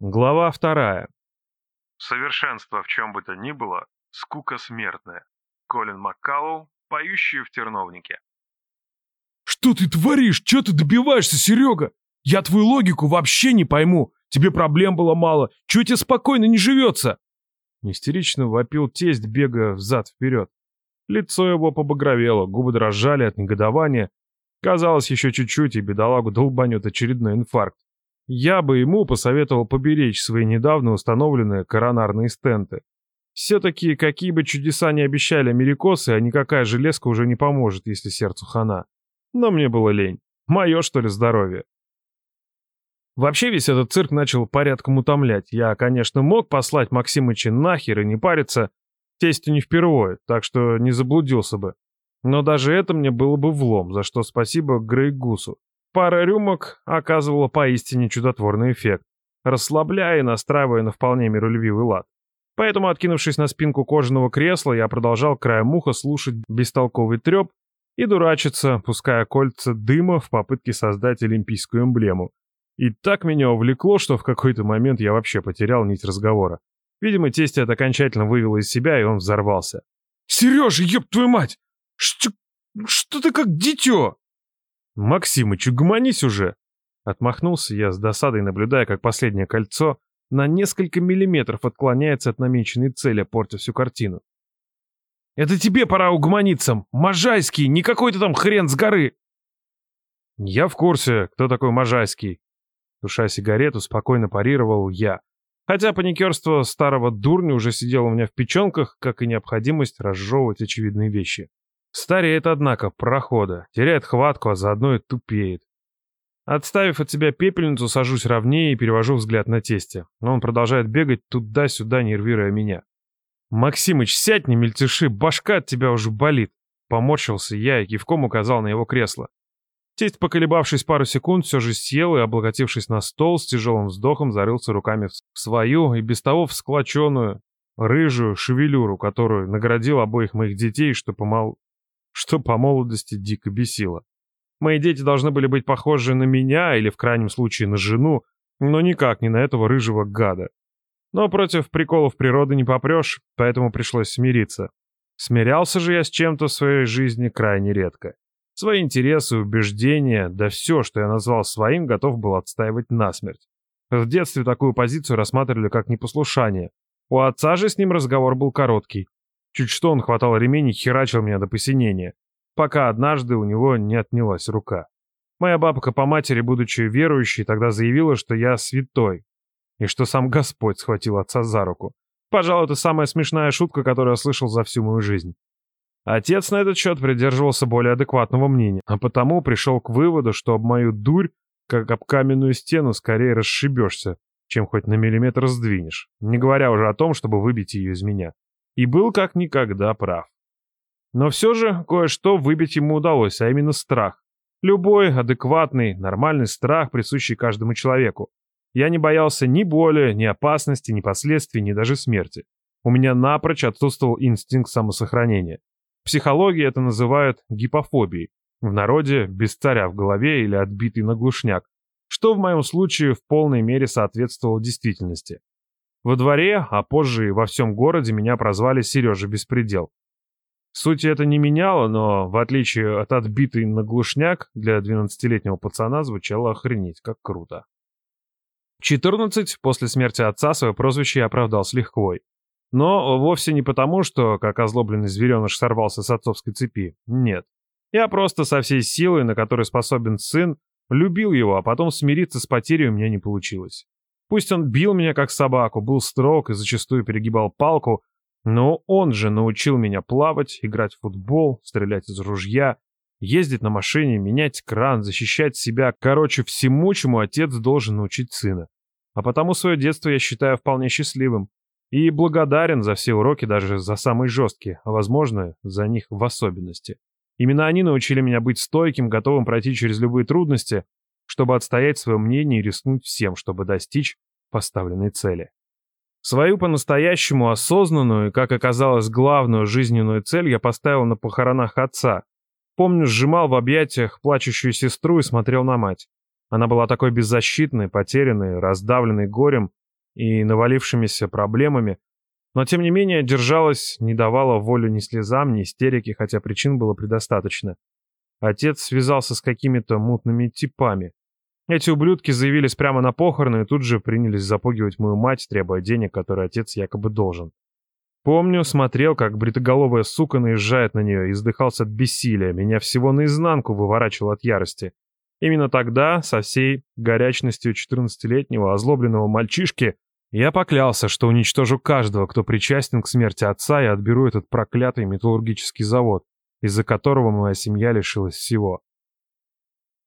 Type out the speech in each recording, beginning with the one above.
Глава вторая. Совершенство в чем бы то ни было, скука смертная. Колин Маккаллоу, поющий в терновнике. «Что ты творишь? Че ты добиваешься, Серега? Я твою логику вообще не пойму. Тебе проблем было мало. Чего тебе спокойно не живется?» Истерично вопил тесть, бегая взад-вперед. Лицо его побагровело, губы дрожали от негодования. Казалось, еще чуть-чуть, и бедолагу долбанет очередной инфаркт. Я бы ему посоветовал поберечь свои недавно установленные коронарные стенты. Все-таки, какие бы чудеса ни обещали америкосы, а никакая железка уже не поможет, если сердцу хана. Но мне было лень. Мое, что ли, здоровье? Вообще весь этот цирк начал порядком утомлять. Я, конечно, мог послать Максимыча нахер и не париться. Тестю не впервые, так что не заблудился бы. Но даже это мне было бы влом, за что спасибо Грейгусу. Пара рюмок оказывала поистине чудотворный эффект, расслабляя и настраивая на вполне миролюбивый лад. Поэтому, откинувшись на спинку кожаного кресла, я продолжал краем уха слушать бестолковый треп и дурачиться, пуская кольца дыма в попытке создать олимпийскую эмблему. И так меня увлекло, что в какой-то момент я вообще потерял нить разговора. Видимо, тесть это окончательно вывело из себя, и он взорвался. «Сережа, ёб твою мать! Что, что ты как дитё?» «Максимыч, угомонись уже!» Отмахнулся я с досадой, наблюдая, как последнее кольцо на несколько миллиметров отклоняется от намеченной цели, портя всю картину. «Это тебе пора угомониться! Можайский, не какой-то там хрен с горы!» «Я в курсе, кто такой Можайский!» Туша сигарету, спокойно парировал я. Хотя паникерство старого дурня уже сидело у меня в печенках, как и необходимость разжевывать очевидные вещи. Стареет, однако, прохода, теряет хватку, а заодно и тупеет. Отставив от себя пепельницу, сажусь ровнее и перевожу взгляд на тесте. Но он продолжает бегать туда-сюда, нервируя меня. «Максимыч, сядь, не мельтеши, башка от тебя уже болит!» Поморщился я и кивком указал на его кресло. Тесть, поколебавшись пару секунд, все же сел и, облокотившись на стол, с тяжелым вздохом зарылся руками в свою и без того всклоченную, рыжую шевелюру, которую наградил обоих моих детей, что помал что по молодости дико бесило. Мои дети должны были быть похожи на меня или, в крайнем случае, на жену, но никак не на этого рыжего гада. Но против приколов природы не попрешь, поэтому пришлось смириться. Смирялся же я с чем-то в своей жизни крайне редко. Свои интересы, убеждения, да все, что я назвал своим, готов был отстаивать насмерть. В детстве такую позицию рассматривали как непослушание. У отца же с ним разговор был короткий. Чуть что он хватал ремень и херачил меня до посинения, пока однажды у него не отнялась рука. Моя бабка по матери, будучи верующей, тогда заявила, что я святой, и что сам Господь схватил отца за руку. Пожалуй, это самая смешная шутка, которую я слышал за всю мою жизнь. Отец на этот счет придерживался более адекватного мнения, а потому пришел к выводу, что об мою дурь, как об каменную стену, скорее расшибешься, чем хоть на миллиметр сдвинешь, не говоря уже о том, чтобы выбить ее из меня и был как никогда прав. Но все же кое-что выбить ему удалось, а именно страх. Любой адекватный, нормальный страх, присущий каждому человеку. Я не боялся ни боли, ни опасности, ни последствий, ни даже смерти. У меня напрочь отсутствовал инстинкт самосохранения. В психологии это называют гипофобией. В народе без царя в голове или отбитый на глушняк, что в моем случае в полной мере соответствовало действительности. Во дворе, а позже и во всем городе меня прозвали Сережа Беспредел. Суть это не меняло, но, в отличие от отбитой на глушняк, для 12-летнего пацана звучало охренеть, как круто. В 14, после смерти отца, свое прозвище я оправдал с лихвой. Но вовсе не потому, что, как озлобленный звереныш, сорвался с отцовской цепи. Нет. Я просто со всей силой, на которой способен сын, любил его, а потом смириться с потерей у меня не получилось. Пусть он бил меня как собаку, был строг и зачастую перегибал палку, но он же научил меня плавать, играть в футбол, стрелять из ружья, ездить на машине, менять кран, защищать себя. Короче, всему, чему отец должен научить сына. А потому свое детство я считаю вполне счастливым. И благодарен за все уроки, даже за самые жесткие, а возможно, за них в особенности. Именно они научили меня быть стойким, готовым пройти через любые трудности, чтобы отстоять свое мнение и рискнуть всем, чтобы достичь поставленной цели. Свою по-настоящему осознанную и, как оказалось, главную жизненную цель я поставил на похоронах отца. Помню, сжимал в объятиях плачущую сестру и смотрел на мать. Она была такой беззащитной, потерянной, раздавленной горем, и навалившимися проблемами, но тем не менее держалась, не давала волю ни слезам, ни истерике, хотя причин было предостаточно. Отец связался с какими-то мутными типами. Эти ублюдки заявились прямо на похороны и тут же принялись запугивать мою мать, требуя денег, которые отец якобы должен. Помню, смотрел, как бритоголовая сука наезжает на нее и издыхался от бессилия, меня всего наизнанку выворачивал от ярости. Именно тогда, со всей горячностью 14-летнего озлобленного мальчишки, я поклялся, что уничтожу каждого, кто причастен к смерти отца, и отберу этот проклятый металлургический завод, из-за которого моя семья лишилась всего.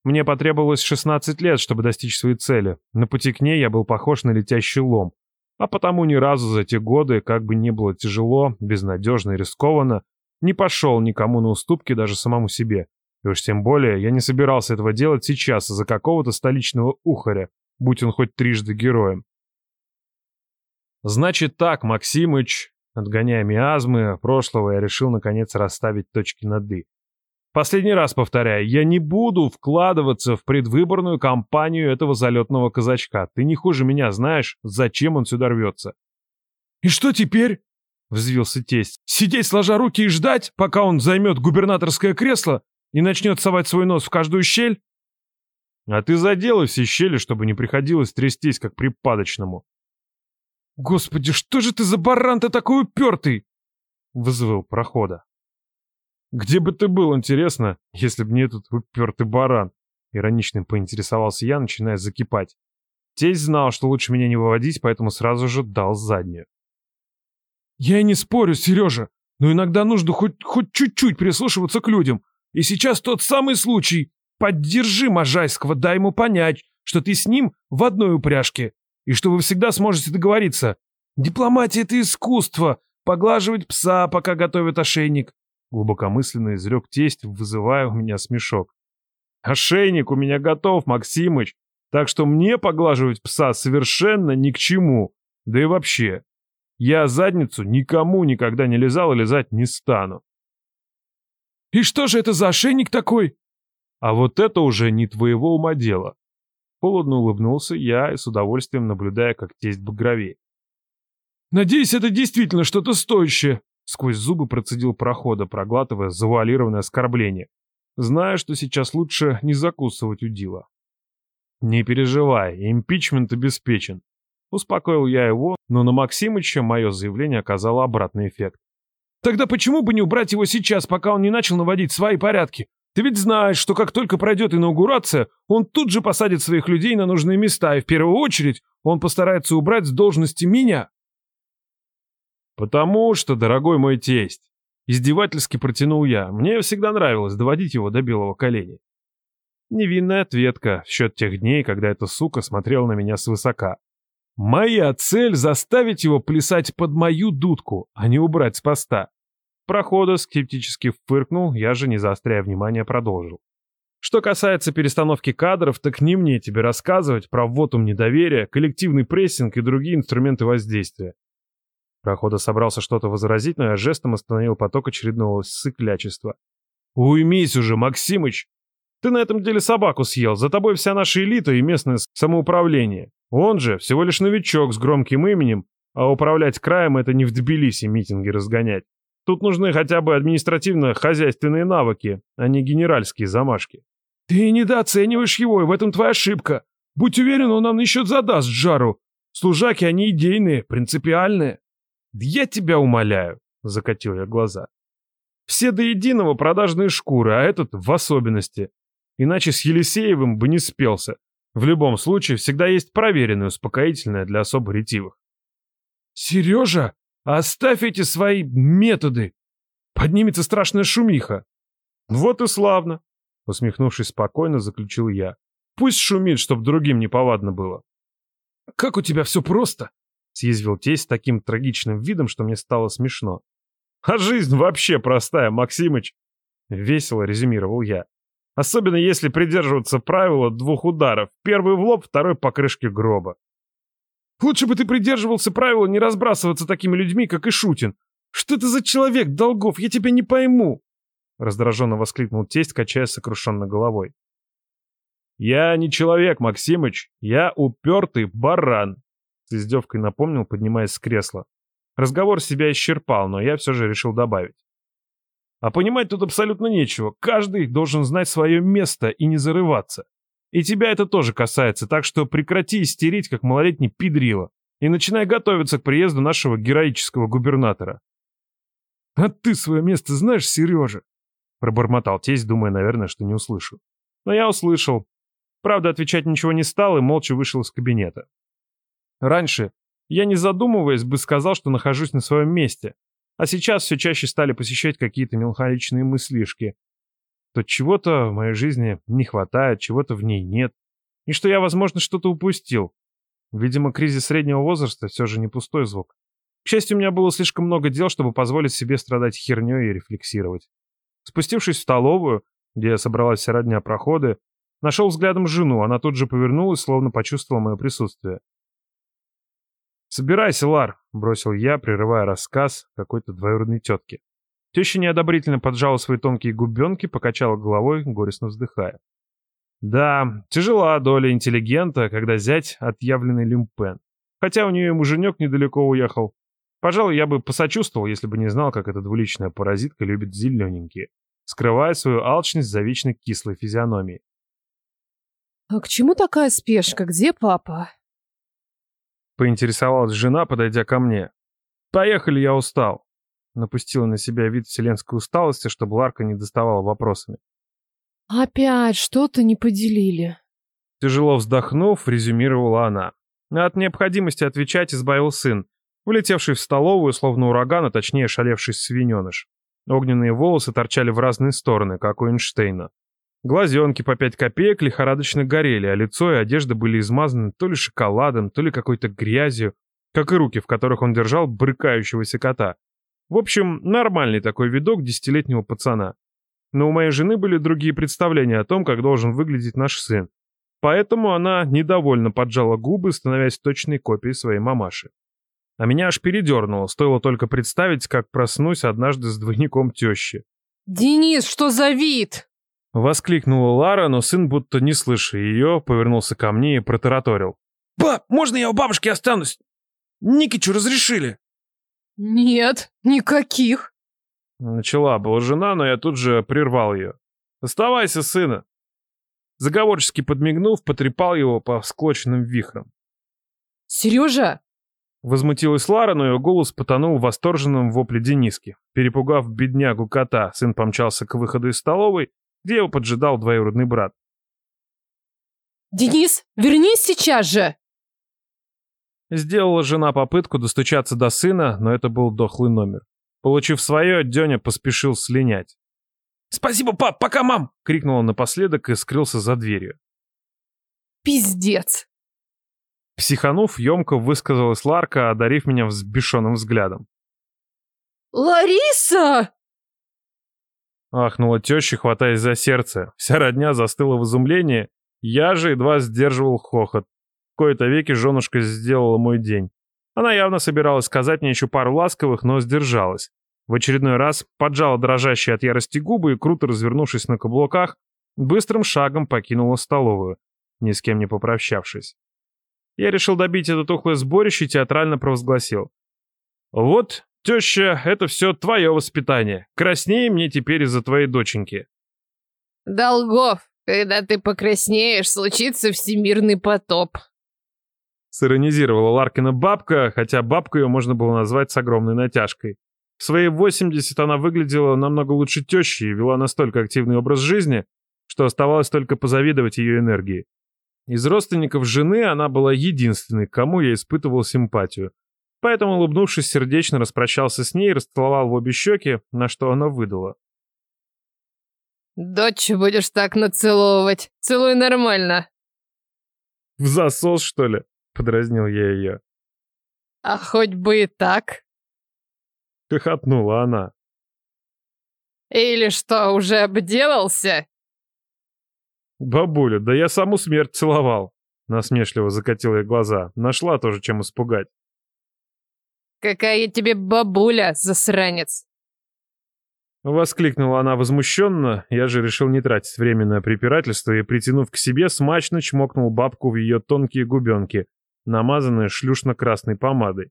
Мне потребовалось 16 лет, чтобы достичь своей цели. На пути к ней я был похож на летящий лом. А потому ни разу за те годы, как бы ни было тяжело, безнадежно и рискованно, не пошел никому на уступки, даже самому себе. И уж тем более я не собирался этого делать сейчас из-за какого-то столичного ухаря, будь он хоть трижды героем. Значит так, Максимыч, отгоняя миазмы прошлого, я решил наконец расставить точки над «и». Последний раз повторяю, я не буду вкладываться в предвыборную кампанию этого залетного казачка. Ты не хуже меня знаешь, зачем он сюда рвется. «И что теперь?» — взвился тесть. «Сидеть сложа руки и ждать, пока он займет губернаторское кресло и начнет совать свой нос в каждую щель?» «А ты заделай все щели, чтобы не приходилось трястись, как припадочному». «Господи, что же ты за баран-то такой упертый?» — взвыл прохода. «Где бы ты был, интересно, если б не этот упертый баран?» Иронично поинтересовался я, начиная закипать. Тесть знал, что лучше меня не выводить, поэтому сразу же дал заднюю. «Я и не спорю, Сережа, но иногда нужно хоть, хоть чуть-чуть прислушиваться к людям. И сейчас тот самый случай. Поддержи Можайского, дай ему понять, что ты с ним в одной упряжке, и что вы всегда сможете договориться. Дипломатия — это искусство, поглаживать пса, пока готовят ошейник. Глубокомысленно изрек тесть, вызывая у меня смешок. «Ошейник у меня готов, Максимыч, так что мне поглаживать пса совершенно ни к чему. Да и вообще, я задницу никому никогда не лизал и лизать не стану». «И что же это за ошейник такой?» «А вот это уже не твоего ума дело». Холодно улыбнулся я и с удовольствием наблюдая, как тесть багровеет. «Надеюсь, это действительно что-то стоящее», Сквозь зубы процедил прохода, проглатывая завуалированное оскорбление, зная, что сейчас лучше не закусывать удила. «Не переживай, импичмент обеспечен», — успокоил я его, но на Максимыча мое заявление оказало обратный эффект. «Тогда почему бы не убрать его сейчас, пока он не начал наводить свои порядки? Ты ведь знаешь, что как только пройдет инаугурация, он тут же посадит своих людей на нужные места, и в первую очередь он постарается убрать с должности меня». «Потому что, дорогой мой тесть!» Издевательски протянул я. Мне всегда нравилось доводить его до белого коленя. Невинная ответка в счет тех дней, когда эта сука смотрела на меня свысока. Моя цель — заставить его плясать под мою дудку, а не убрать с поста. Прохода скептически фыркнул, я же, не заостряя внимания, продолжил. Что касается перестановки кадров, так не мне тебе рассказывать про ввотум недоверия, коллективный прессинг и другие инструменты воздействия. Прохода собрался что-то возразить, но я жестом остановил поток очередного сыклячества. «Уймись уже, Максимыч! Ты на этом деле собаку съел, за тобой вся наша элита и местное самоуправление. Он же всего лишь новичок с громким именем, а управлять краем — это не в Тбилиси митинги разгонять. Тут нужны хотя бы административно-хозяйственные навыки, а не генеральские замашки». «Ты недооцениваешь его, и в этом твоя ошибка. Будь уверен, он нам еще задаст жару. Служаки, они идейные, принципиальные». «Да я тебя умоляю», — закатил я глаза. «Все до единого продажные шкуры, а этот в особенности. Иначе с Елисеевым бы не спелся. В любом случае, всегда есть проверенное успокоительное для особо ретивых». «Сережа, оставь эти свои методы! Поднимется страшная шумиха!» «Вот и славно!» — усмехнувшись спокойно, заключил я. «Пусть шумит, чтоб другим не повадно было». «Как у тебя все просто!» съязвил тесть с таким трагичным видом, что мне стало смешно. «А жизнь вообще простая, Максимыч!» Весело резюмировал я. Особенно если придерживаться правила двух ударов. Первый в лоб, второй по крышке гроба. «Лучше бы ты придерживался правила не разбрасываться такими людьми, как и Шутин. Что ты за человек, Долгов? Я тебя не пойму!» Раздраженно воскликнул тесть, качая сокрушенно головой. «Я не человек, Максимыч. Я упертый баран. С издевкой напомнил, поднимаясь с кресла. Разговор себя исчерпал, но я все же решил добавить. А понимать тут абсолютно нечего. Каждый должен знать свое место и не зарываться. И тебя это тоже касается, так что прекрати истерить, как малолетний пидрила, и начинай готовиться к приезду нашего героического губернатора. «А ты свое место знаешь, Сережа?» Пробормотал тесть, думая, наверное, что не услышу. Но я услышал. Правда, отвечать ничего не стал и молча вышел из кабинета. Раньше я, не задумываясь, бы сказал, что нахожусь на своем месте, а сейчас все чаще стали посещать какие-то меланхоличные мыслишки. То чего-то в моей жизни не хватает, чего-то в ней нет, и что я, возможно, что-то упустил. Видимо, кризис среднего возраста все же не пустой звук. К счастью, у меня было слишком много дел, чтобы позволить себе страдать херней и рефлексировать. Спустившись в столовую, где собралась вся родня проходы, нашел взглядом жену, она тут же повернулась, словно почувствовала мое присутствие. «Собирайся, Лар», — бросил я, прерывая рассказ какой-то двоюродной тетки. Теща неодобрительно поджала свои тонкие губенки, покачала головой, горестно вздыхая. Да, тяжела доля интеллигента, когда зять — отъявленный люмпен. Хотя у нее и муженек недалеко уехал. Пожалуй, я бы посочувствовал, если бы не знал, как эта двуличная паразитка любит зелененькие, скрывая свою алчность за вечно кислой физиономией. «А к чему такая спешка? Где папа?» Поинтересовалась жена, подойдя ко мне. «Поехали, я устал». Напустила на себя вид вселенской усталости, чтобы Ларка не доставала вопросами. «Опять что-то не поделили». Тяжело вздохнув, резюмировала она. От необходимости отвечать избавил сын, улетевший в столовую, словно ураган, а точнее шалевший свиненыш. Огненные волосы торчали в разные стороны, как у Эйнштейна. Глазенки по пять копеек лихорадочно горели, а лицо и одежда были измазаны то ли шоколадом, то ли какой-то грязью, как и руки, в которых он держал брыкающегося кота. В общем, нормальный такой видок десятилетнего пацана. Но у моей жены были другие представления о том, как должен выглядеть наш сын. Поэтому она недовольно поджала губы, становясь точной копией своей мамаши. А меня аж передернуло, стоило только представить, как проснусь однажды с двойником тещи. «Денис, что за вид?» Воскликнула Лара, но сын, будто не слыша ее, повернулся ко мне и протараторил. «Баб, можно я у бабушки останусь? Никичу разрешили?» «Нет, никаких». Начала была жена, но я тут же прервал ее. «Оставайся, сына!» Заговорчески подмигнув, потрепал его по всклоченным вихрам. «Сережа, Возмутилась Лара, но ее голос потонул в восторженном вопле Дениски. Перепугав беднягу кота, сын помчался к выходу из столовой, где его поджидал двоюродный брат. Денис, вернись сейчас же!» Сделала жена попытку достучаться до сына, но это был дохлый номер. Получив свое, Деня поспешил слинять. «Спасибо, пап, пока, мам!» — крикнул он напоследок и скрылся за дверью. «Пиздец!» Психанув, емко высказалась Ларка, одарив меня взбешенным взглядом. «Лариса!» Ахнула теща, хватаясь за сердце. Вся родня застыла в изумлении. Я же едва сдерживал хохот. Кои-то веки женушка сделала мой день. Она явно собиралась сказать мне еще пару ласковых, но сдержалась. В очередной раз поджала дрожащие от ярости губы и, круто развернувшись на каблуках, быстрым шагом покинула столовую, ни с кем не попрощавшись. Я решил добить это тухлое сборище и театрально провозгласил. «Вот, теща, это все твое воспитание. Краснее мне теперь из-за твоей доченьки». «Долгов, когда ты покраснеешь, случится всемирный потоп». Сиронизировала Ларкина бабка, хотя бабку ее можно было назвать с огромной натяжкой. В свои 80 она выглядела намного лучше тещи и вела настолько активный образ жизни, что оставалось только позавидовать ее энергии. Из родственников жены она была единственной, к кому я испытывал симпатию. Поэтому, улыбнувшись, сердечно распрощался с ней и расцеловал в обе щеки, на что она выдала. «Дочь будешь так нацеловывать. Целуй нормально». «В засос, что ли?» — подразнил я ее. «А хоть бы и так». Хохотнула она. «Или что, уже обделался?» «Бабуля, да я саму смерть целовал!» Насмешливо закатила я глаза. Нашла тоже, чем испугать. «Какая тебе бабуля, засранец!» Воскликнула она возмущенно, я же решил не тратить время на препирательство и, притянув к себе, смачно чмокнул бабку в ее тонкие губенки, намазанная шлюшно-красной помадой.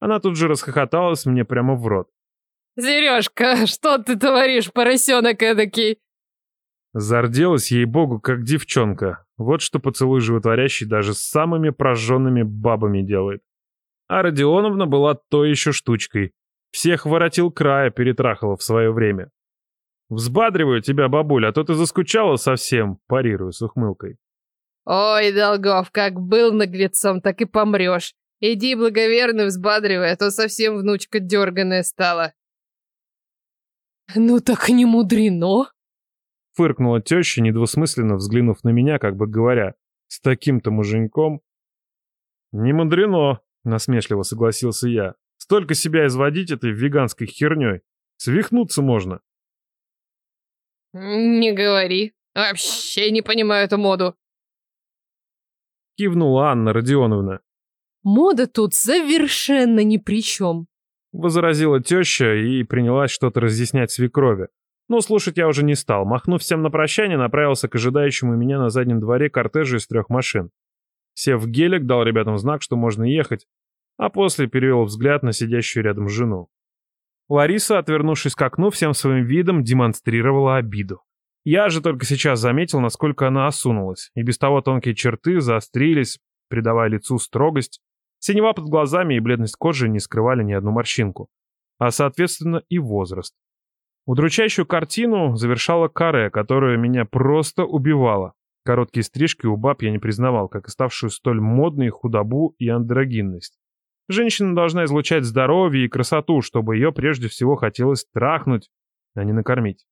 Она тут же расхохоталась мне прямо в рот. «Сережка, что ты творишь, поросенок эдакий?» Зарделась ей-богу, как девчонка. Вот что поцелуй животворящий даже с самыми прожженными бабами делает. А Родионовна была то еще штучкой. Всех воротил края, перетрахала в свое время. «Взбадриваю тебя, бабуля, а то ты заскучала совсем», парирую с ухмылкой. «Ой, Долгов, как был наглецом, так и помрешь. Иди, благоверный, взбадривай, а то совсем внучка дерганая стала». «Ну так не мудрено», — фыркнула теща, недвусмысленно взглянув на меня, как бы говоря, «с таким-то муженьком». «Не мудрено», — насмешливо согласился я. «Столько себя изводить этой веганской херней. Свихнуться можно». «Не говори. Вообще не понимаю эту моду». Кивнула Анна Родионовна. «Мода тут совершенно ни при чем», — возразила теща и принялась что-то разъяснять свекрови. Но слушать я уже не стал. Махнув всем на прощание, направился к ожидающему меня на заднем дворе кортежу из трех машин. Сев в гелик, дал ребятам знак, что можно ехать, а после перевел взгляд на сидящую рядом жену. Лариса, отвернувшись к окну, всем своим видом демонстрировала обиду. Я же только сейчас заметил, насколько она осунулась, и без того тонкие черты заострились, придавая лицу строгость. Синева под глазами и бледность кожи не скрывали ни одну морщинку, а, соответственно, и возраст. Удручающую картину завершала каре, которая меня просто убивала. Короткие стрижки у баб я не признавал, как и ставшую столь модной худобу и андрогинность. Женщина должна излучать здоровье и красоту, чтобы ее прежде всего хотелось трахнуть, а не накормить.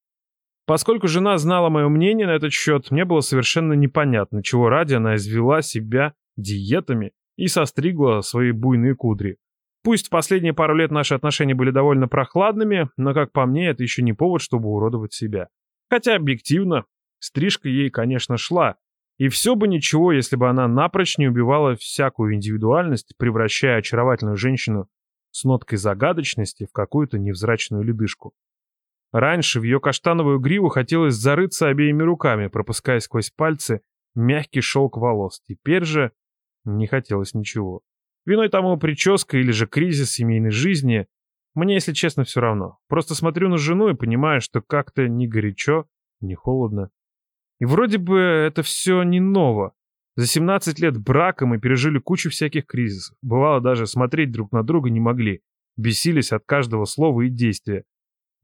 Поскольку жена знала мое мнение на этот счет, мне было совершенно непонятно, чего ради она извела себя диетами и состригла свои буйные кудри. Пусть последние пару лет наши отношения были довольно прохладными, но, как по мне, это еще не повод, чтобы уродовать себя. Хотя, объективно, стрижка ей, конечно, шла, и все бы ничего, если бы она напрочь не убивала всякую индивидуальность, превращая очаровательную женщину с ноткой загадочности в какую-то невзрачную ледышку. Раньше в ее каштановую гриву хотелось зарыться обеими руками, пропуская сквозь пальцы мягкий шелк волос. Теперь же не хотелось ничего. Виной тому прическа или же кризис семейной жизни. Мне, если честно, все равно. Просто смотрю на жену и понимаю, что как-то не горячо, не холодно. И вроде бы это все не ново. За 17 лет брака мы пережили кучу всяких кризисов. Бывало даже смотреть друг на друга не могли. Бесились от каждого слова и действия.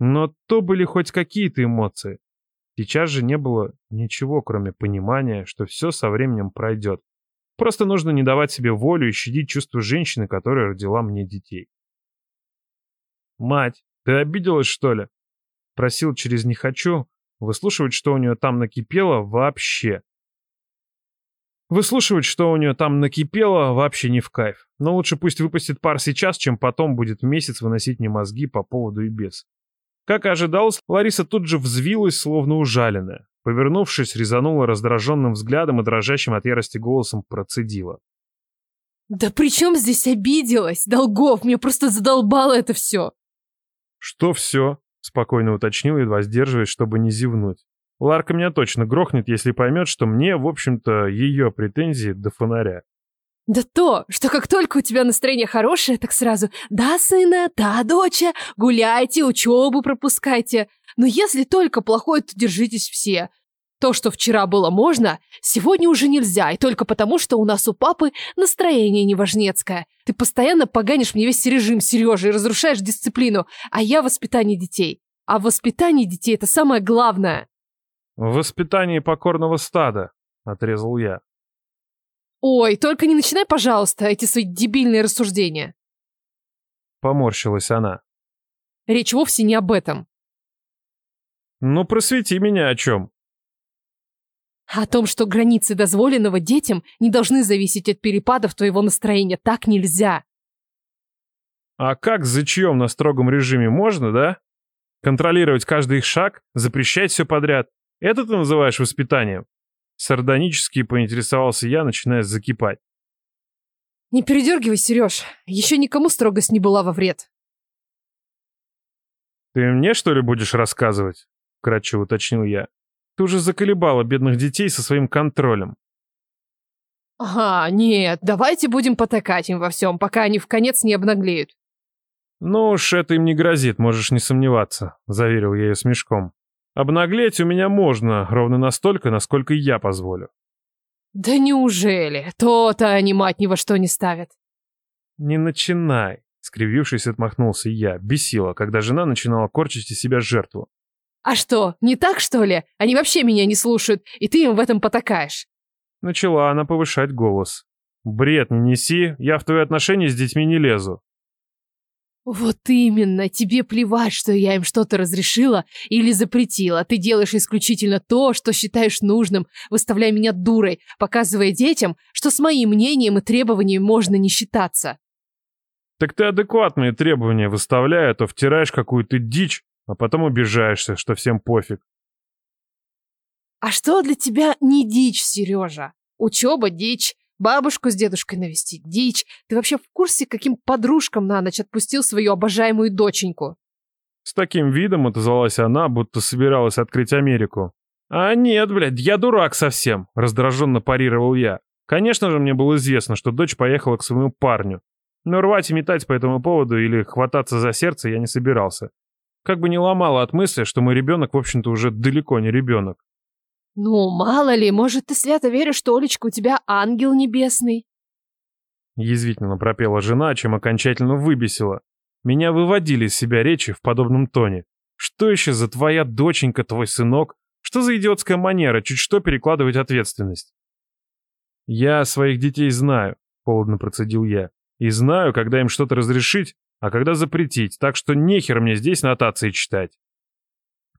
Но то были хоть какие-то эмоции. Сейчас же не было ничего, кроме понимания, что все со временем пройдет. Просто нужно не давать себе волю и щадить чувства женщины, которая родила мне детей. «Мать, ты обиделась, что ли?» Просил через «не хочу», Выслушивать, что у нее там накипело, вообще. Выслушивать, что у нее там накипело, вообще не в кайф. Но лучше пусть выпустит пар сейчас, чем потом будет месяц выносить мне мозги по поводу и без. Как и ожидалось, Лариса тут же взвилась, словно ужаленная. Повернувшись, резанула раздраженным взглядом и дрожащим от ярости голосом процедила. «Да при чем здесь обиделась? Долгов, мне просто задолбало это все!» «Что все?» Спокойно уточнил, едва сдерживаясь, чтобы не зевнуть. Ларка меня точно грохнет, если поймет, что мне, в общем-то, ее претензии до фонаря. Да то, что как только у тебя настроение хорошее, так сразу «Да, сына, да, доча, гуляйте, учебу пропускайте». Но если только плохое, то держитесь все. То, что вчера было можно, сегодня уже нельзя, и только потому, что у нас у папы настроение неважнецкое. Ты постоянно поганишь мне весь режим, Сережа, и разрушаешь дисциплину, а я воспитание детей. А воспитание детей – это самое главное. В воспитании покорного стада, отрезал я. Ой, только не начинай, пожалуйста, эти свои дебильные рассуждения. Поморщилась она. Речь вовсе не об этом. Ну, просвети меня о чем. О том, что границы дозволенного детям не должны зависеть от перепадов твоего настроения, так нельзя. А как за чьем на строгом режиме можно, да? Контролировать каждый их шаг, запрещать все подряд. Это ты называешь воспитанием? Сардонически поинтересовался я, начиная закипать. Не передергивай, Сереж. Еще никому строгость не была во вред. Ты мне, что ли, будешь рассказывать? Кратчево уточнил я. Ты уже заколебала бедных детей со своим контролем. Ага, нет, давайте будем потакать им во всем, пока они в конец не обнаглеют. «Ну уж это им не грозит, можешь не сомневаться», — заверил я ее смешком. «Обнаглеть у меня можно, ровно настолько, насколько я позволю». Да неужели? То-то они мать ни во что не ставят. «Не начинай», — скривившись, отмахнулся я. Бесило, когда жена начинала корчить из себя жертву. А что, не так, что ли? Они вообще меня не слушают, и ты им в этом потакаешь. Начала она повышать голос. «Бред не неси, я в твои отношения с детьми не лезу». Вот именно, тебе плевать, что я им что-то разрешила или запретила. Ты делаешь исключительно то, что считаешь нужным, выставляя меня дурой, показывая детям, что с моим мнением и требованиями можно не считаться. Так ты адекватные требования выставляя, то втираешь какую-то дичь, а потом обижаешься, что всем пофиг. А что для тебя не дичь, Сережа? Учеба – дичь, бабушку с дедушкой навестить – дичь. Ты вообще в курсе, каким подружкам на ночь отпустил свою обожаемую доченьку? С таким видом отозвалась она, будто собиралась открыть Америку. «А нет, блядь, я дурак совсем», — раздраженно парировал я. Конечно же, мне было известно, что дочь поехала к своему парню. Но рвать и метать по этому поводу или хвататься за сердце я не собирался. Как бы не ломало от мысли, что мой ребенок, в общем-то, уже далеко не ребенок. Ну, мало ли, может, ты свято веришь, что Олечка у тебя ангел небесный? Язвительно пропела жена, чем окончательно выбесила. Меня выводили из себя речи в подобном тоне. Что еще за твоя доченька, твой сынок? Что за идиотская манера чуть что перекладывать ответственность? Я своих детей знаю, холодно процедил я. И знаю, когда им что-то разрешить, а когда запретить, так что нехер мне здесь нотации читать.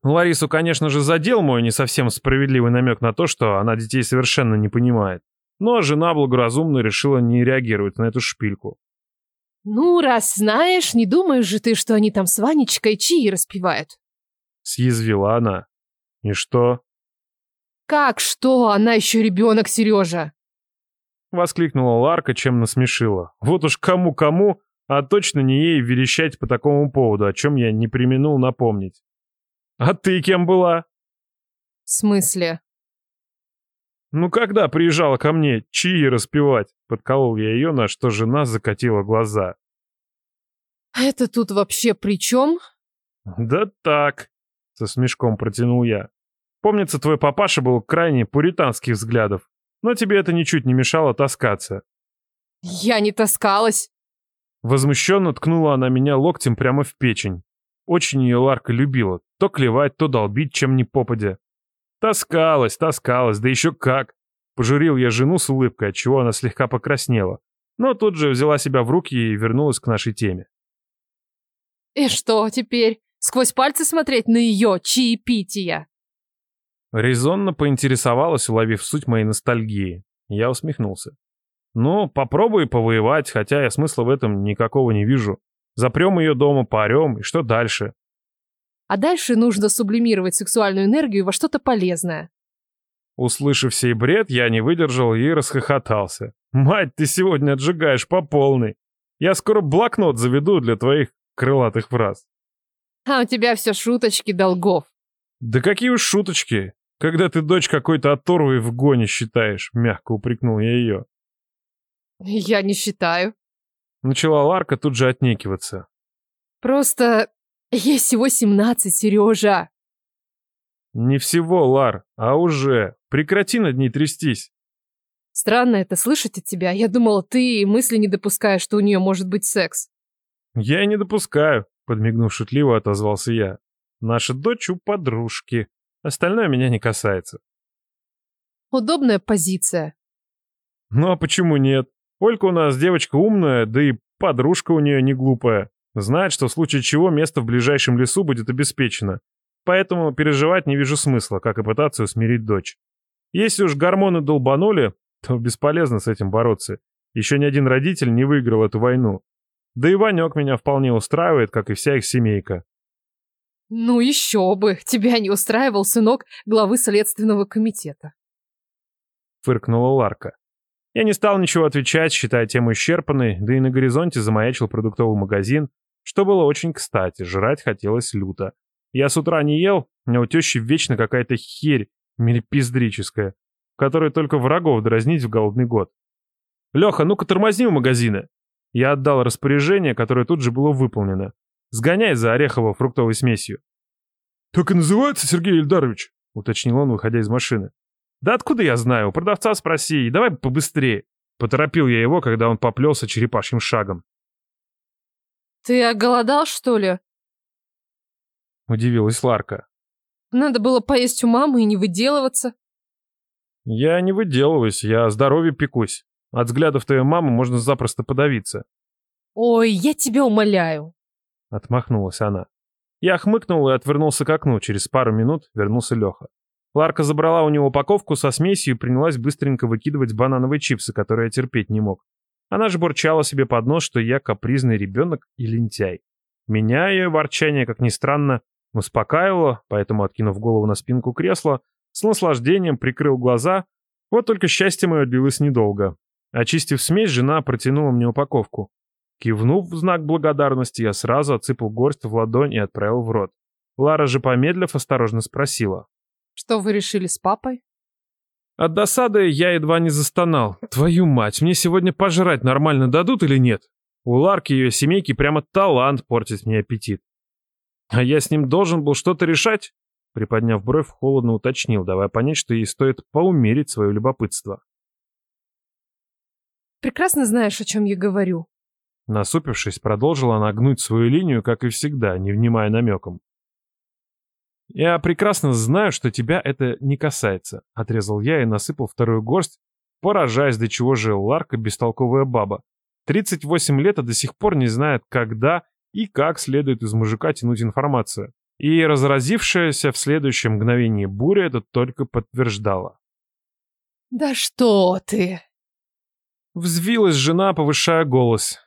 Ларису, конечно же, задел мой не совсем справедливый намек на то, что она детей совершенно не понимает. Но жена благоразумно решила не реагировать на эту шпильку. Ну, раз знаешь, не думаешь же ты, что они там с Ванечкой чаи распевают? Съязвила она. И что? Как что? Она еще ребенок, Сережа. Воскликнула Ларка, чем насмешила. Вот уж кому-кому, а точно не ей верещать по такому поводу, о чем я не применул напомнить. «А ты кем была?» «В смысле?» «Ну когда приезжала ко мне чаи распевать?» Подколол я ее, на что жена закатила глаза. «Это тут вообще при чем?» «Да так», — со смешком протянул я. «Помнится, твой папаша был крайне пуританских взглядов, но тебе это ничуть не мешало таскаться». «Я не таскалась», Возмущенно ткнула она меня локтем прямо в печень. Очень ее Ларка любила. То клевать, то долбить, чем ни попадя. Таскалась, таскалась, да еще как. Пожурил я жену с улыбкой, отчего она слегка покраснела. Но тут же взяла себя в руки и вернулась к нашей теме. «И что теперь? Сквозь пальцы смотреть на ее чаепития?» Резонно поинтересовалась, уловив суть моей ностальгии. Я усмехнулся. Ну, попробуй повоевать, хотя я смысла в этом никакого не вижу. Запрем ее дома, поорем, и что дальше? А дальше нужно сублимировать сексуальную энергию во что-то полезное. Услышав сей бред, я не выдержал и расхохотался. «Мать, ты сегодня отжигаешь по полной. Я скоро блокнот заведу для твоих крылатых фраз». А у тебя все шуточки долгов. «Да какие уж шуточки, когда ты дочь какой-то оторвы в гоне считаешь», — мягко упрекнул я ее. Я не считаю. Начала Ларка тут же отнекиваться. Просто ей всего семнадцать, Сережа. Не всего, Лар, а уже. Прекрати над ней трястись. Странно это слышать от тебя. Я думала, ты и мысли не допускаешь, что у нее может быть секс. Я и не допускаю, подмигнув шутливо, отозвался я. Наша дочь у подружки. Остальное меня не касается. Удобная позиция. Ну а почему нет? Олька у нас девочка умная, да и подружка у нее не глупая. Знает, что в случае чего место в ближайшем лесу будет обеспечено. Поэтому переживать не вижу смысла, как и пытаться усмирить дочь. Если уж гормоны долбанули, то бесполезно с этим бороться. Еще ни один родитель не выиграл эту войну. Да и Ванек меня вполне устраивает, как и вся их семейка. Ну еще бы, тебя не устраивал сынок главы следственного комитета. Фыркнула Ларка. Я не стал ничего отвечать, считая тему исчерпанной, да и на горизонте замаячил продуктовый магазин, что было очень кстати, жрать хотелось люто. Я с утра не ел, меня у тещи вечно какая-то херь мельпиздрическая, которой только врагов дразнить в голодный год. Леха, ну-ка тормозни у магазина. Я отдал распоряжение, которое тут же было выполнено. Сгоняй за орехово-фруктовой смесью. «Так и называется, Сергей Ильдарович?» — уточнил он, выходя из машины. «Да откуда я знаю? У продавца спроси. Давай побыстрее». Поторопил я его, когда он поплелся черепашьим шагом. «Ты оголодал, что ли?» Удивилась Ларка. «Надо было поесть у мамы и не выделываться». «Я не выделываюсь, я о здоровье пекусь. От взглядов твоей мамы можно запросто подавиться». «Ой, я тебя умоляю». Отмахнулась она. Я хмыкнул и отвернулся к окну. Через пару минут вернулся Леха. Ларка забрала у него упаковку со смесью и принялась быстренько выкидывать банановые чипсы, которые я терпеть не мог. Она же бурчала себе под нос, что я капризный ребенок и лентяй. Меня ее ворчание, как ни странно, успокаивало, поэтому, откинув голову на спинку кресла, с наслаждением прикрыл глаза. Вот только счастье мое длилось недолго. Очистив смесь, жена протянула мне упаковку. Кивнув в знак благодарности, я сразу отсыпал горсть в ладонь и отправил в рот. Лара же, помедлив, осторожно спросила. «Что вы решили с папой?» От досады я едва не застонал. Твою мать, мне сегодня пожрать нормально дадут или нет? У Ларки и ее семейки прямо талант портить мне аппетит. А я с ним должен был что-то решать? Приподняв бровь, холодно уточнил, давая понять, что ей стоит поумерить свое любопытство. «Прекрасно знаешь, о чем я говорю», Насупившись, продолжила она гнуть свою линию, как и всегда, не внимая намеком. «Я прекрасно знаю, что тебя это не касается», — отрезал я и насыпал вторую горсть, поражаясь, до чего же Ларка бестолковая баба. 38 лет, а до сих пор не знает, когда и как следует из мужика тянуть информацию. И разразившаяся в следующем мгновении буря это только подтверждала. «Да что ты!» Взвилась жена, повышая голос.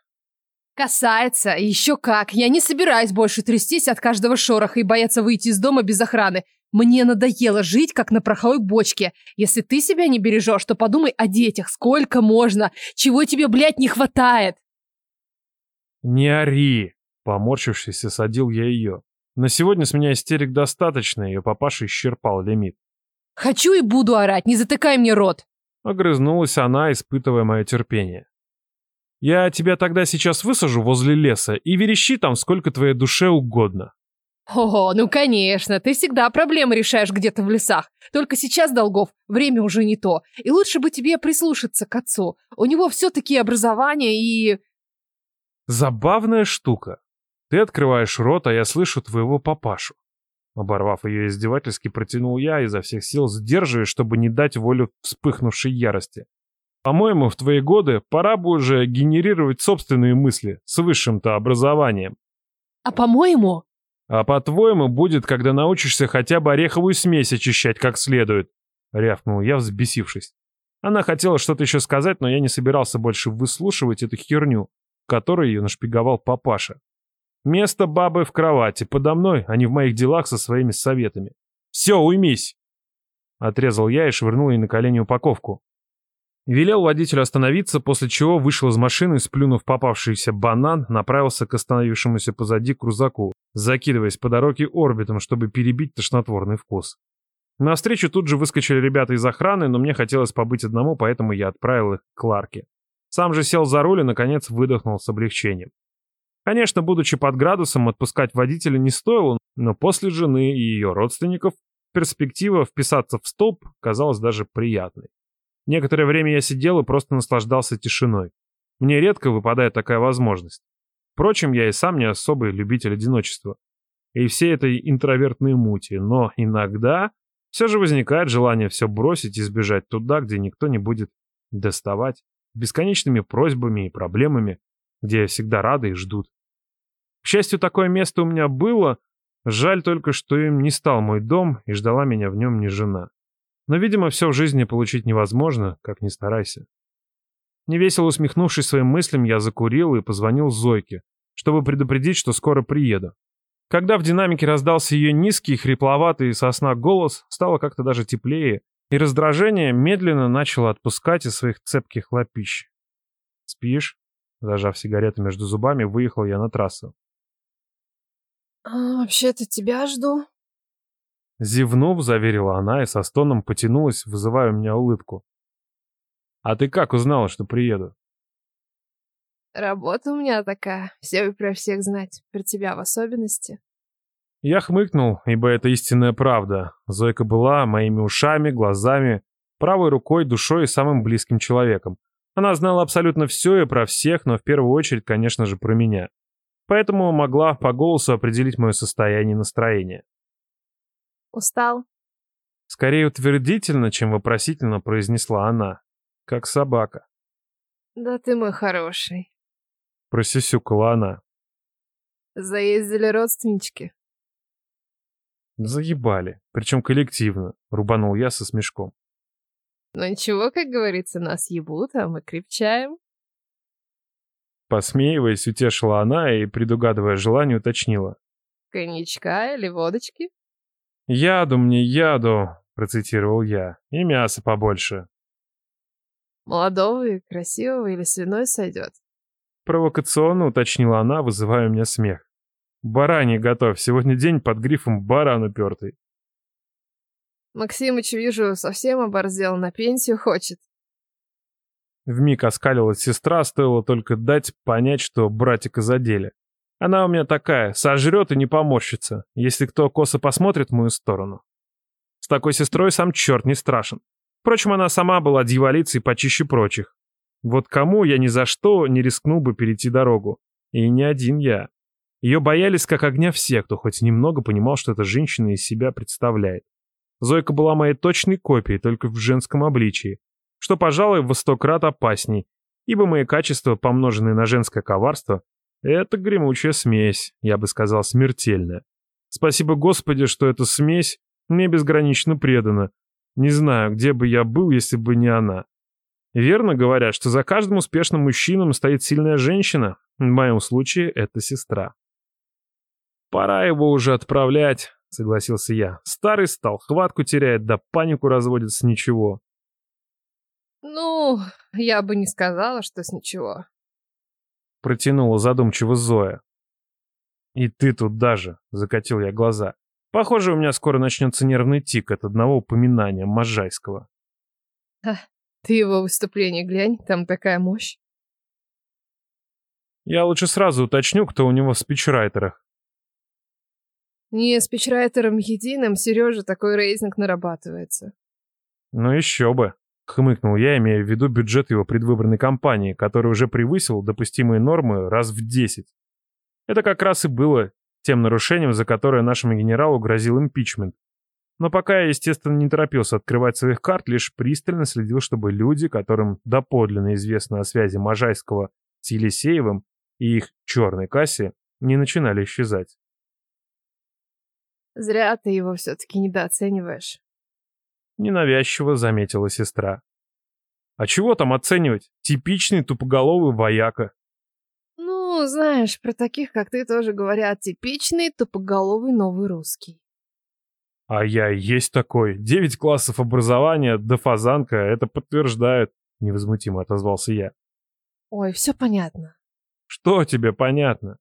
Касается, еще как. Я не собираюсь больше трястись от каждого шороха и бояться выйти из дома без охраны. Мне надоело жить, как на пороховой бочке. Если ты себя не бережешь, то подумай о детях. Сколько можно? Чего тебе, блядь, не хватает? Не ори. Поморщившись, осадил я ее. На сегодня с меня истерик достаточно, ее папаша исчерпал лимит. Хочу и буду орать, не затыкай мне рот. Огрызнулась она, испытывая мое терпение. Я тебя тогда сейчас высажу возле леса и верещи там сколько твоей душе угодно. О, ну конечно, ты всегда проблемы решаешь где-то в лесах. Только сейчас, Долгов, время уже не то. И лучше бы тебе прислушаться к отцу. У него все-таки образование и... Забавная штука. Ты открываешь рот, а я слышу твоего папашу. Оборвав ее издевательски, протянул я, изо всех сил сдерживая, чтобы не дать волю вспыхнувшей ярости. По-моему, в твои годы пора бы уже генерировать собственные мысли с высшим-то образованием. А по-моему... А по-твоему будет, когда научишься хотя бы ореховую смесь очищать как следует. Рявкнул я, взбесившись. Она хотела что-то еще сказать, но я не собирался больше выслушивать эту херню, которой ее нашпиговал папаша. Место бабы в кровати, подо мной, а не в моих делах со своими советами. Все, уймись! Отрезал я и швырнул ей на колени упаковку. Велел водителю остановиться, после чего вышел из машины, сплюнув попавшийся банан, направился к остановившемуся позади крузаку, закидываясь по дороге орбитом, чтобы перебить тошнотворный вкус. На встречу тут же выскочили ребята из охраны, но мне хотелось побыть одному, поэтому я отправил их к Кларке. Сам же сел за руль и, наконец, выдохнул с облегчением. Конечно, будучи под градусом, отпускать водителя не стоило, но после жены и ее родственников перспектива вписаться в столб казалась даже приятной. Некоторое время я сидел и просто наслаждался тишиной. Мне редко выпадает такая возможность. Впрочем, я и сам не особый любитель одиночества. И всей этой интровертной мути, но иногда все же возникает желание все бросить и сбежать туда, где никто не будет доставать, бесконечными просьбами и проблемами, где всегда рады и ждут. К счастью, такое место у меня было, жаль только, что им не стал мой дом и ждала меня в нем не жена. Но, видимо, все в жизни получить невозможно, как ни старайся. Невесело усмехнувшись своим мыслям, я закурил и позвонил Зойке, чтобы предупредить, что скоро приеду. Когда в динамике раздался ее низкий, хрипловатый сосна голос, стало как-то даже теплее, и раздражение медленно начало отпускать из своих цепких лапищ. «Спишь?» Зажав сигарету между зубами, выехал я на трассу. А, «Вообще-то тебя жду», Зевнув, заверила она и со стоном потянулась, вызывая у меня улыбку. А ты как узнала, что приеду? Работа у меня такая. Все про всех знать. Про тебя в особенности. Я хмыкнул, ибо это истинная правда. Зойка была моими ушами, глазами, правой рукой, душой и самым близким человеком. Она знала абсолютно все и про всех, но в первую очередь, конечно же, про меня. Поэтому могла по голосу определить мое состояние и настроение. Устал? Скорее утвердительно, чем вопросительно произнесла она, как собака. Да ты мой хороший. Просисюкала она. Заездили родственнички. Заебали, причем коллективно, рубанул я со смешком. Ну ничего, как говорится, нас ебут, а мы крепчаем. Посмеиваясь, утешила она и, предугадывая желание, уточнила. Коньячка или водочки? «Яду мне, яду», — процитировал я, — «и мяса побольше». Молодого и красивого или свиной сойдет? Провокационно уточнила она, вызывая у меня смех. «Бараний готов, сегодня день под грифом баран упертый». Максимыч, вижу, совсем оборзел, на пенсию хочет. Вмиг оскалилась сестра, стоило только дать понять, что братика задели. Она у меня такая, сожрет и не поморщится, если кто косо посмотрит в мою сторону. С такой сестрой сам черт не страшен. Впрочем, она сама была дьяволицей почище прочих. Вот кому я ни за что не рискнул бы перейти дорогу. И не один я. Ее боялись как огня все, кто хоть немного понимал, что эта женщина из себя представляет. Зойка была моей точной копией, только в женском обличии, что, пожалуй, во сто крат опасней, ибо мои качества, помноженные на женское коварство, это гремучая смесь, я бы сказал, смертельная. Спасибо Господи, что эта смесь мне безгранично предана. Не знаю, где бы я был, если бы не она. Верно говорят, что за каждым успешным мужчином стоит сильная женщина. В моем случае это сестра. Пора его уже отправлять, согласился я. Старый стал, хватку теряет, да панику разводит с ничего. Ну, я бы не сказала, что с ничего протянула задумчиво Зоя. «И ты тут даже», — закатил я глаза. «Похоже, у меня скоро начнется нервный тик от одного упоминания Можайского». А, ты его выступление глянь, там такая мощь. Я лучше сразу уточню, кто у него в спичрайтерах. Не спичрайтером единым Сережа такой рейтинг нарабатывается. Ну еще бы. Хмыкнул я, имея в виду бюджет его предвыборной кампании, который уже превысил допустимые нормы раз в десять. Это как раз и было тем нарушением, за которое нашему генералу грозил импичмент. Но пока я, естественно, не торопился открывать своих карт, лишь пристально следил, чтобы люди, которым доподлинно известно о связи Можайского с Елисеевым и их черной кассе, не начинали исчезать. «Зря ты его все-таки недооцениваешь», Ненавязчиво заметила сестра. А чего там оценивать? Типичный тупоголовый вояка. Ну, знаешь, про таких, как ты, тоже говорят, типичный тупоголовый новый русский. А я и есть такой. Девять классов образования, да фазанка, это подтверждает, невозмутимо отозвался я. Ой, все понятно. Что тебе понятно?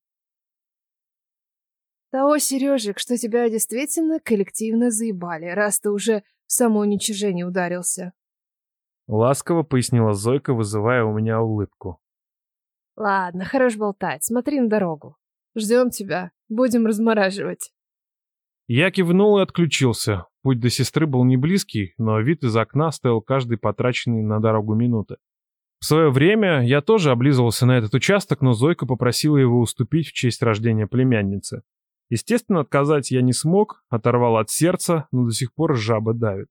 Того, Сережик, что тебя действительно коллективно заебали, раз ты уже самоуничижение ударился. Ласково пояснила Зойка, вызывая у меня улыбку. Ладно, хорош болтать, смотри на дорогу. Ждем тебя, будем размораживать. Я кивнул и отключился. Путь до сестры был не близкий, но вид из окна стоил каждый потраченный на дорогу минуты. В свое время я тоже облизывался на этот участок, но Зойка попросила его уступить в честь рождения племянницы. Естественно, отказать я не смог, оторвал от сердца, но до сих пор жаба давит.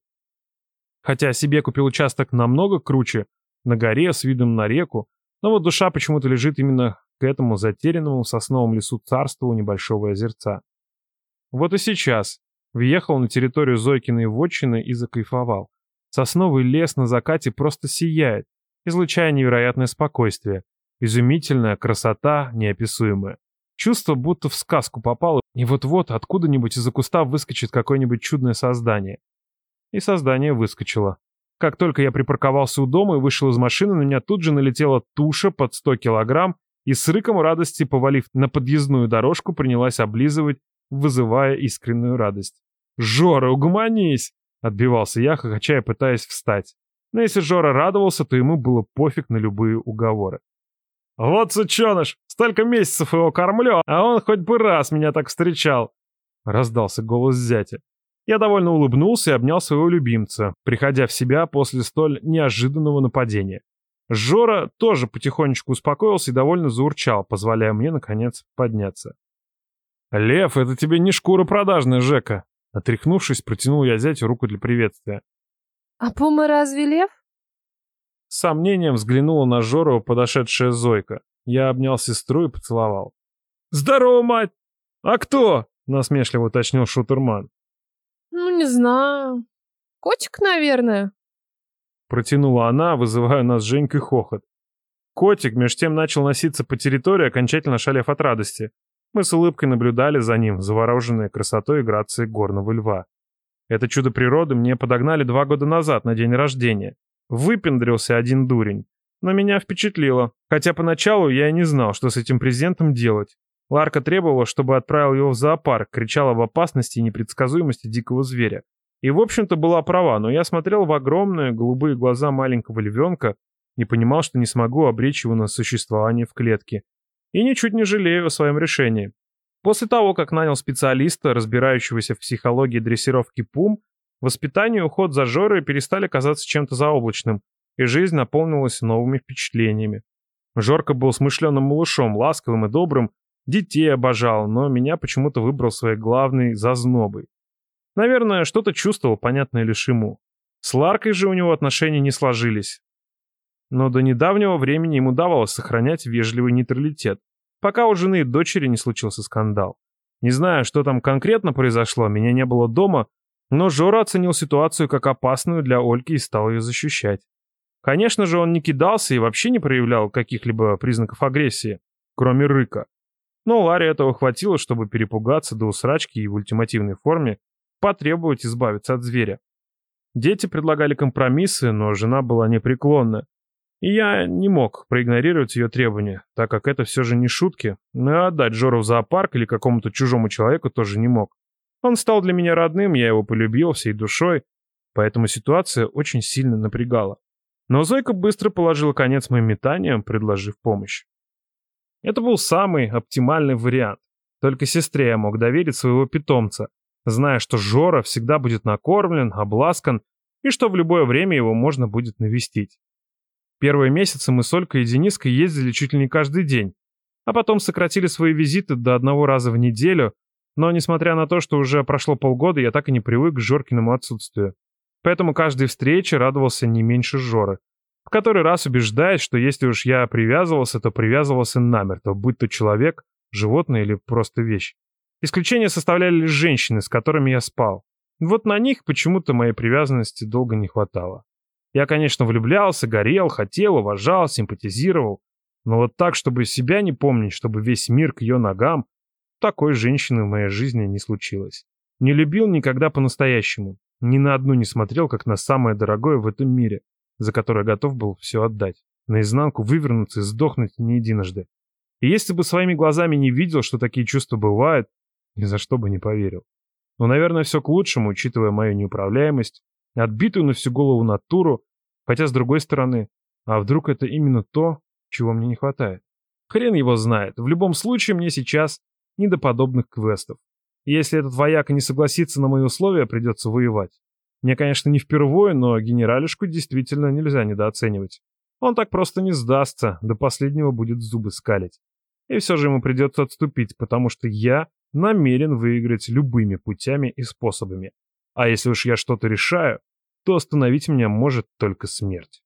Хотя себе купил участок намного круче, на горе с видом на реку, но вот душа почему-то лежит именно к этому затерянному в сосновом лесу царству небольшого озерца. Вот и сейчас въехал на территорию Зойкиной вотчины и закайфовал. Сосновый лес на закате просто сияет, излучая невероятное спокойствие. Изумительная красота, неописуемая. Чувство, будто в сказку попало, и вот-вот откуда-нибудь из-за куста выскочит какое-нибудь чудное создание. И создание выскочило. Как только я припарковался у дома и вышел из машины, на меня тут же налетела туша под 100 килограмм и с рыком радости, повалив на подъездную дорожку, принялась облизывать, вызывая искреннюю радость. «Жора, угомонись!» — отбивался я, хохочая, пытаясь встать. Но если Жора радовался, то ему было пофиг на любые уговоры. «Вот сученыш! Столько месяцев его кормлю, а он хоть бы раз меня так встречал!» Раздался голос зятя. Я довольно улыбнулся и обнял своего любимца, приходя в себя после столь неожиданного нападения. Жора тоже потихонечку успокоился и довольно заурчал, позволяя мне, наконец, подняться. «Лев, это тебе не шкура продажная, Жека!» Отряхнувшись, протянул я зятю руку для приветствия. «А Пума разве лев?» С сомнением взглянула на Жору подошедшая Зойка. Я обнял сестру и поцеловал. «Здорово, мать! А кто?» — насмешливо уточнил шутерман. «Ну, не знаю. Котик, наверное». Протянула она, вызывая нас с Женькой хохот. Котик меж тем начал носиться по территории, окончательно шалев от радости. Мы с улыбкой наблюдали за ним, завороженные красотой и грацией горного льва. Это чудо природы мне подогнали два года назад, на день рождения. Выпендрился один дурень. Но меня впечатлило, хотя поначалу я и не знал, что с этим презентом делать. Ларка требовала, чтобы отправил его в зоопарк, кричала об опасности и непредсказуемости дикого зверя. И, в общем-то, была права, но я смотрел в огромные голубые глаза маленького львенка и понимал, что не смогу обречь его на существование в клетке. И ничуть не жалею о своем решении. После того, как нанял специалиста, разбирающегося в психологии дрессировки пум, воспитание и уход за Жорой перестали казаться чем-то заоблачным, и жизнь наполнилась новыми впечатлениями. Жорка был смышленым малышом, ласковым и добрым, детей обожал, но меня почему-то выбрал своей главной зазнобой. Наверное, что-то чувствовал, понятное лишь ему. С Ларкой же у него отношения не сложились. Но до недавнего времени ему давалось сохранять вежливый нейтралитет, пока у жены и дочери не случился скандал. Не знаю, что там конкретно произошло, меня не было дома, но Жора оценил ситуацию как опасную для Ольки и стал ее защищать. Конечно же, он не кидался и вообще не проявлял каких-либо признаков агрессии, кроме рыка. Но Ларе этого хватило, чтобы перепугаться до усрачки и в ультимативной форме потребовать избавиться от зверя. Дети предлагали компромиссы, но жена была непреклонна. И я не мог проигнорировать ее требования, так как это все же не шутки, но и отдать Жору в зоопарк или какому-то чужому человеку тоже не мог. Он стал для меня родным, я его полюбил всей душой, поэтому ситуация очень сильно напрягала. Но Зойка быстро положила конец моим метаниям, предложив помощь. Это был самый оптимальный вариант. Только сестре я мог доверить своего питомца, зная, что Жора всегда будет накормлен, обласкан и что в любое время его можно будет навестить. Первые месяцы мы с Олькой и Дениской ездили чуть ли не каждый день, а потом сократили свои визиты до одного раза в неделю, но несмотря на то, что уже прошло полгода, я так и не привык к Жоркиному отсутствию. Поэтому каждой встрече радовался не меньше Жоры. В который раз убеждаясь, что если уж я привязывался, то привязывался намертво, будь то человек, животное или просто вещь. Исключение составляли лишь женщины, с которыми я спал. Вот на них почему-то моей привязанности долго не хватало. Я, конечно, влюблялся, горел, хотел, уважал, симпатизировал. Но вот так, чтобы себя не помнить, чтобы весь мир к ее ногам, такой женщины в моей жизни не случилось. Не любил никогда по-настоящему. Ни на одну не смотрел, как на самое дорогое в этом мире, за которое готов был все отдать. Наизнанку вывернуться и сдохнуть не единожды. И если бы своими глазами не видел, что такие чувства бывают, ни за что бы не поверил. Но, наверное, все к лучшему, учитывая мою неуправляемость, отбитую на всю голову натуру, хотя, с другой стороны, а вдруг это именно то, чего мне не хватает? Хрен его знает, в любом случае мне сейчас не до подобных квестов. Если этот вояка не согласится на мои условия, придется воевать. Мне, конечно, не впервые, но генералишку действительно нельзя недооценивать. Он так просто не сдастся, до последнего будет зубы скалить. И все же ему придется отступить, потому что я намерен выиграть любыми путями и способами. А если уж я что-то решаю, то остановить меня может только смерть.